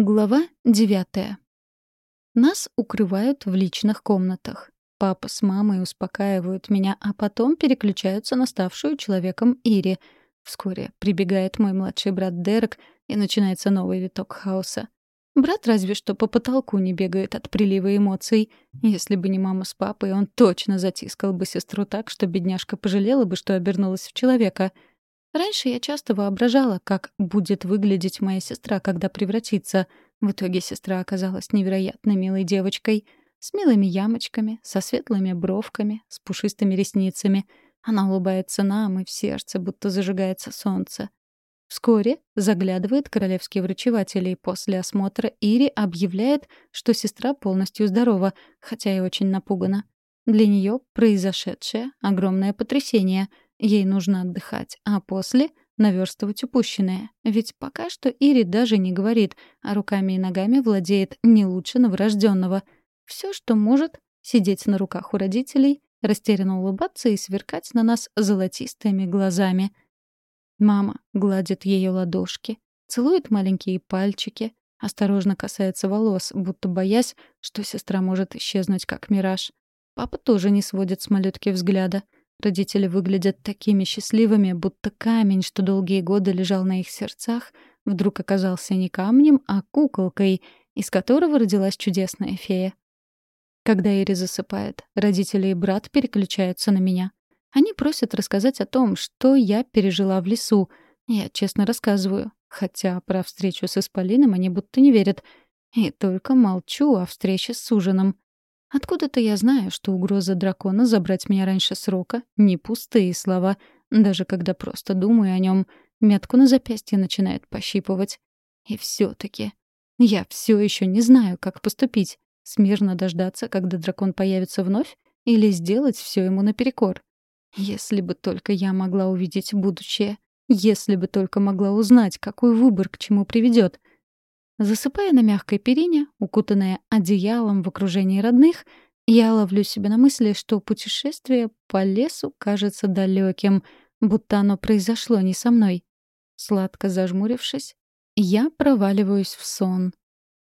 Глава девятая. Нас укрывают в личных комнатах. Папа с мамой успокаивают меня, а потом переключаются на ставшую человеком Ири. Вскоре прибегает мой младший брат Дерек, и начинается новый виток хаоса. Брат разве что по потолку не бегает от прилива эмоций. Если бы не мама с папой, он точно затискал бы сестру так, что бедняжка пожалела бы, что обернулась в человека — Раньше я часто воображала, как будет выглядеть моя сестра, когда превратится. В итоге сестра оказалась невероятно милой девочкой. С милыми ямочками, со светлыми бровками, с пушистыми ресницами. Она улыбается нам, и в сердце будто зажигается солнце. Вскоре заглядывает королевский врачеватель, и после осмотра Ири объявляет, что сестра полностью здорова, хотя и очень напугана. Для нее произошедшее — огромное потрясение — Ей нужно отдыхать, а после — наверстывать упущенное. Ведь пока что Ири даже не говорит, а руками и ногами владеет не лучше новорожденного. Все, что может — сидеть на руках у родителей, растерянно улыбаться и сверкать на нас золотистыми глазами. Мама гладит ее ладошки, целует маленькие пальчики, осторожно касается волос, будто боясь, что сестра может исчезнуть как мираж. Папа тоже не сводит с малютки взгляда — Родители выглядят такими счастливыми, будто камень, что долгие годы лежал на их сердцах, вдруг оказался не камнем, а куколкой, из которого родилась чудесная фея. Когда Ири засыпает, родители и брат переключаются на меня. Они просят рассказать о том, что я пережила в лесу. Я честно рассказываю, хотя про встречу с Исполином они будто не верят. И только молчу о встрече с ужином. Откуда-то я знаю, что угроза дракона забрать меня раньше срока — не пустые слова. Даже когда просто думаю о нем, метку на запястье начинает пощипывать. И все таки я все еще не знаю, как поступить. Смирно дождаться, когда дракон появится вновь, или сделать все ему наперекор. Если бы только я могла увидеть будущее. Если бы только могла узнать, какой выбор к чему приведет. Засыпая на мягкой перине, укутанная одеялом в окружении родных, я ловлю себя на мысли, что путешествие по лесу кажется далеким, будто оно произошло не со мной. Сладко зажмурившись, я проваливаюсь в сон,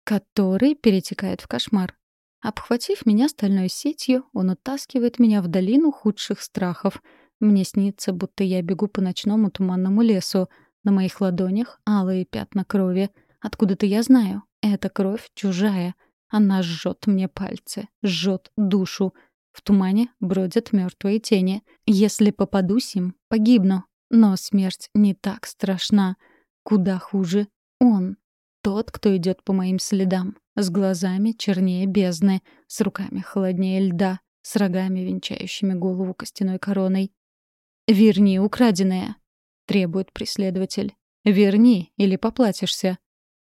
который перетекает в кошмар. Обхватив меня стальной сетью, он утаскивает меня в долину худших страхов. Мне снится, будто я бегу по ночному туманному лесу. На моих ладонях алые пятна крови — Откуда-то я знаю. Эта кровь чужая. Она жжет мне пальцы, жжет душу. В тумане бродят мертвые тени. Если попадусь им, погибну. Но смерть не так страшна. Куда хуже он. Тот, кто идет по моим следам. С глазами чернее бездны, с руками холоднее льда, с рогами, венчающими голову костяной короной. «Верни украденное!» — требует преследователь. «Верни, или поплатишься!»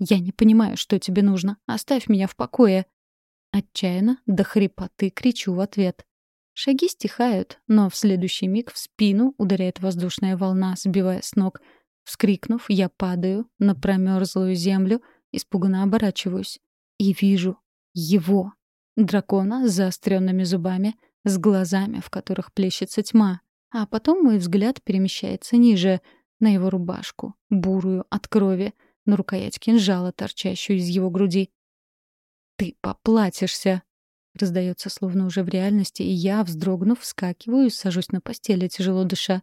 «Я не понимаю, что тебе нужно. Оставь меня в покое». Отчаянно, до хрипоты кричу в ответ. Шаги стихают, но в следующий миг в спину ударяет воздушная волна, сбивая с ног. Вскрикнув, я падаю на промерзлую землю, испуганно оборачиваюсь. И вижу его. Дракона с заостренными зубами, с глазами, в которых плещется тьма. А потом мой взгляд перемещается ниже, на его рубашку, бурую от крови, на рукоять кинжала, торчащую из его груди. «Ты поплатишься!» Раздается словно уже в реальности, и я, вздрогнув, вскакиваю и сажусь на постели, тяжело дыша.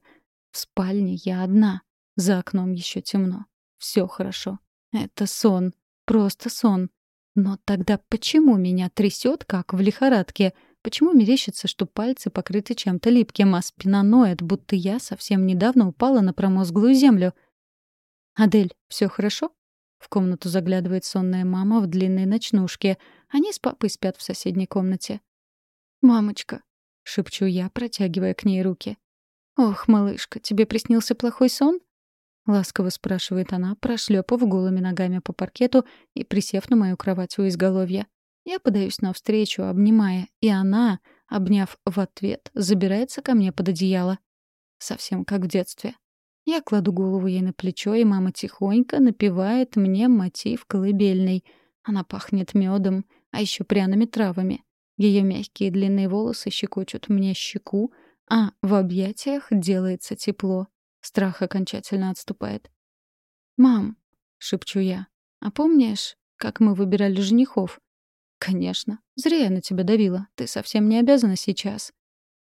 В спальне я одна. За окном еще темно. Все хорошо. Это сон. Просто сон. Но тогда почему меня трясет, как в лихорадке? Почему мерещится, что пальцы покрыты чем-то липким, а спина ноет, будто я совсем недавно упала на промозглую землю? «Адель, все хорошо?» В комнату заглядывает сонная мама в длинной ночнушке. Они с папой спят в соседней комнате. «Мамочка», — шепчу я, протягивая к ней руки. «Ох, малышка, тебе приснился плохой сон?» Ласково спрашивает она, прошлепав голыми ногами по паркету и присев на мою кровать у изголовья. Я подаюсь навстречу, обнимая, и она, обняв в ответ, забирается ко мне под одеяло. Совсем как в детстве. Я кладу голову ей на плечо, и мама тихонько напевает мне мотив колыбельный. Она пахнет медом, а еще пряными травами. Ее мягкие длинные волосы щекочут мне щеку, а в объятиях делается тепло. Страх окончательно отступает. «Мам», — шепчу я, — «а помнишь, как мы выбирали женихов. Конечно. Зря я на тебя давила. Ты совсем не обязана сейчас.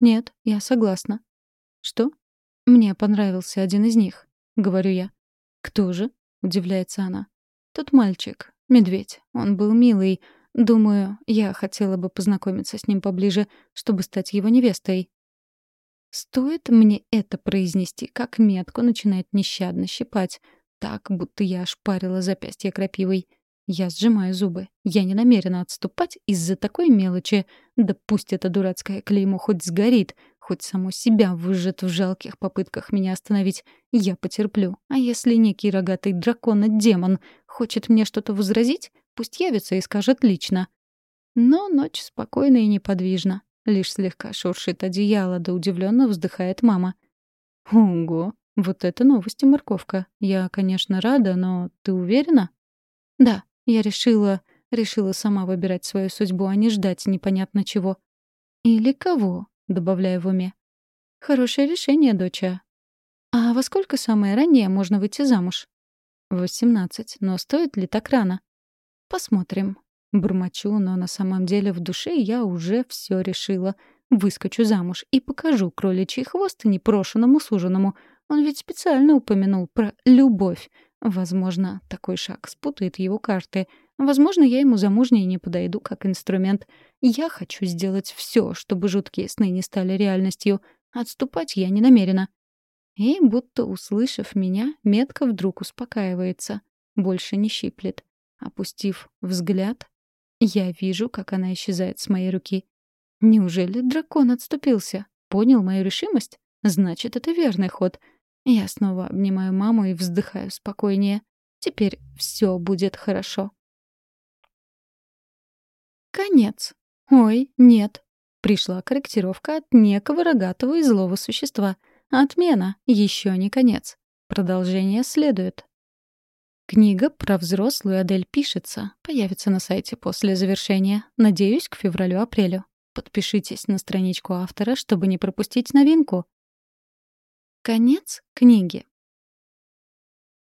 Нет, я согласна. Что? Мне понравился один из них, говорю я. Кто же? удивляется она. Тот мальчик, медведь. Он был милый. Думаю, я хотела бы познакомиться с ним поближе, чтобы стать его невестой. Стоит мне это произнести, как метку начинает нещадно щипать, так, будто я ошпарила запястье крапивой. Я сжимаю зубы. Я не намерена отступать из-за такой мелочи. Да пусть это дурацкое клеймо хоть сгорит, хоть само себя выжжет в жалких попытках меня остановить. Я потерплю. А если некий рогатый дракон-демон хочет мне что-то возразить, пусть явится и скажет лично. Но ночь спокойна и неподвижна. Лишь слегка шуршит одеяло, да удивленно вздыхает мама. «Ого, вот это новости, морковка. Я, конечно, рада, но ты уверена?» «Да, я решила... решила сама выбирать свою судьбу, а не ждать непонятно чего». «Или кого?» — добавляю в уме. «Хорошее решение, доча». «А во сколько самое раннее можно выйти замуж?» «Восемнадцать. Но стоит ли так рано?» «Посмотрим. Бурмочу, но на самом деле в душе я уже все решила. Выскочу замуж и покажу кроличий хвост непрошенному суженому. Он ведь специально упомянул про любовь. Возможно, такой шаг спутает его карты. Возможно, я ему замужней не подойду как инструмент. Я хочу сделать все, чтобы жуткие сны не стали реальностью. Отступать я не намерена. И, будто услышав меня, метка вдруг успокаивается. Больше не щиплет. Опустив взгляд, я вижу, как она исчезает с моей руки. Неужели дракон отступился? Понял мою решимость? Значит, это верный ход. Я снова обнимаю маму и вздыхаю спокойнее. Теперь все будет хорошо. Конец. Ой, нет. Пришла корректировка от некого рогатого и злого существа. Отмена. Еще не конец. Продолжение следует. Книга про взрослую Адель пишется, появится на сайте после завершения, надеюсь, к февралю-апрелю. Подпишитесь на страничку автора, чтобы не пропустить новинку. Конец книги.